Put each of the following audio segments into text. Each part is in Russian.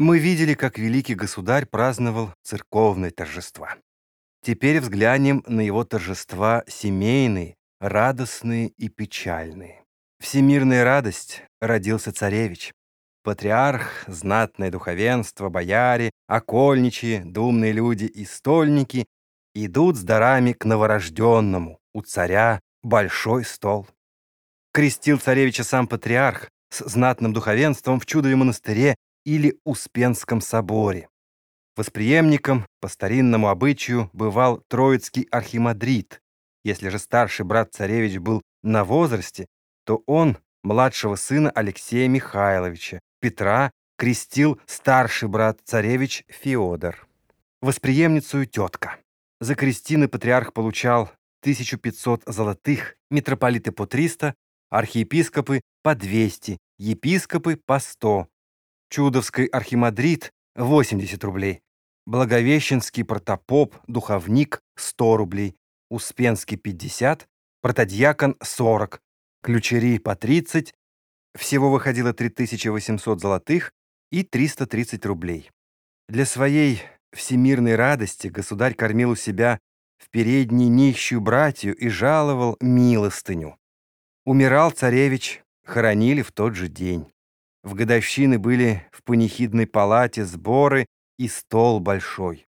Мы видели, как великий государь праздновал церковные торжества. Теперь взглянем на его торжества семейные, радостные и печальные. Всемирная радость родился царевич. Патриарх, знатное духовенство, бояре, окольничьи, думные люди и стольники идут с дарами к новорожденному, у царя большой стол. Крестил царевича сам патриарх с знатным духовенством в чудове монастыре или Успенском соборе. Восприемником по старинному обычаю бывал троицкий архимандрит. Если же старший брат царевич был на возрасте, то он младшего сына Алексея Михайловича, Петра, крестил старший брат царевич Феодор. Восприемницу тетка. За крестины патриарх получал 1500 золотых, митрополиты по 300, архиепископы по 200, епископы по 100, Чудовский архимандрит — 80 рублей. Благовещенский протопоп, духовник — 100 рублей. Успенский — 50, протодьякон — 40, ключери — по 30. Всего выходило 3800 золотых и 330 рублей. Для своей всемирной радости государь кормил у себя в передней нищую братью и жаловал милостыню. Умирал царевич, хоронили в тот же день. В годовщины были в панихидной палате сборы и стол большой.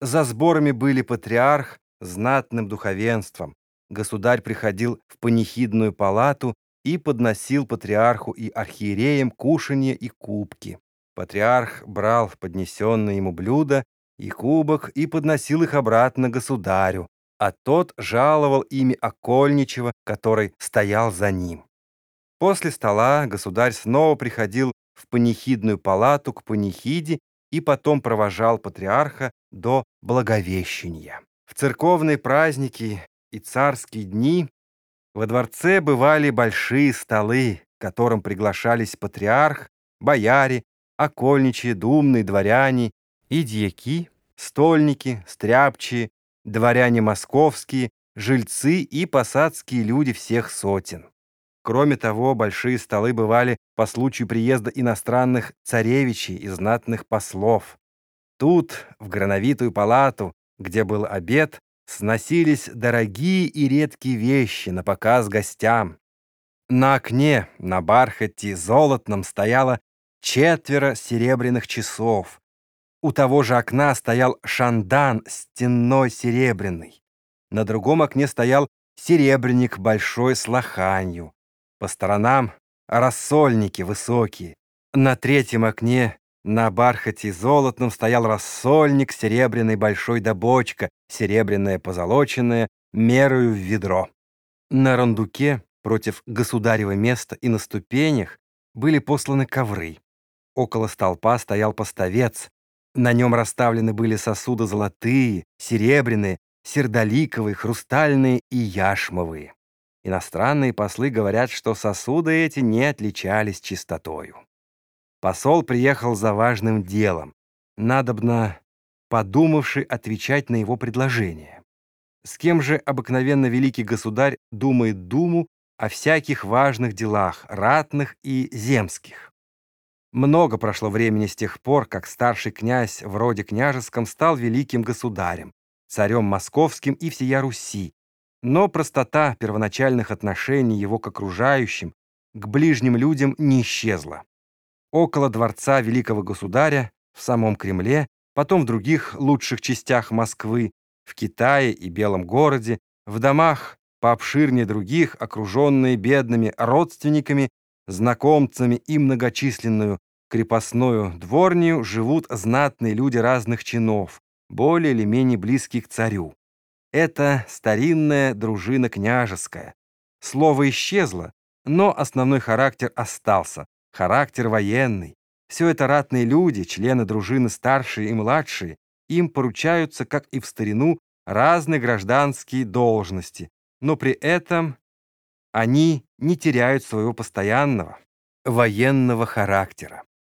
За сборами были патриарх знатным духовенством. Государь приходил в панихидную палату и подносил патриарху и архиереям кушанье и кубки. Патриарх брал поднесенное ему блюдо и кубок и подносил их обратно государю, а тот жаловал ими окольничего, который стоял за ним. После стола государь снова приходил в панихидную палату к панихиде и потом провожал патриарха до Благовещения. В церковные праздники и царские дни во дворце бывали большие столы, к которым приглашались патриарх, бояре, окольничьи, думные дворяне и дьяки, стольники, стряпчие, дворяне московские, жильцы и посадские люди всех сотен. Кроме того, большие столы бывали по случаю приезда иностранных царевичей и знатных послов. Тут, в грановитую палату, где был обед, сносились дорогие и редкие вещи на показ гостям. На окне, на бархате золотном стояло четверо серебряных часов. У того же окна стоял шандан стенной серебряный. На другом окне стоял серебряник большой с лоханью. По сторонам рассольники высокие. На третьем окне на бархате золотном стоял рассольник, серебряный большой да бочка, серебряная позолоченная, мерою в ведро. На рандуке против государева места и на ступенях были посланы ковры. Около столпа стоял поставец. На нем расставлены были сосуды золотые, серебряные, сердоликовые, хрустальные и яшмовые. Иностранные послы говорят, что сосуды эти не отличались чистотою. Посол приехал за важным делом, надобно подумавши отвечать на его предложение. С кем же обыкновенно великий государь думает думу о всяких важных делах, ратных и земских? Много прошло времени с тех пор, как старший князь в роде княжеском стал великим государем, царем московским и всея Руси, но простота первоначальных отношений его к окружающим, к ближним людям не исчезла. Около дворца великого государя, в самом Кремле, потом в других лучших частях Москвы, в Китае и Белом городе, в домах пообширнее других, окруженные бедными родственниками, знакомцами и многочисленную крепостную дворню, живут знатные люди разных чинов, более или менее близкие к царю. Это старинная дружина княжеская. Слово исчезло, но основной характер остался. Характер военный. Все это ратные люди, члены дружины старшие и младшие. Им поручаются, как и в старину, разные гражданские должности. Но при этом они не теряют своего постоянного военного характера.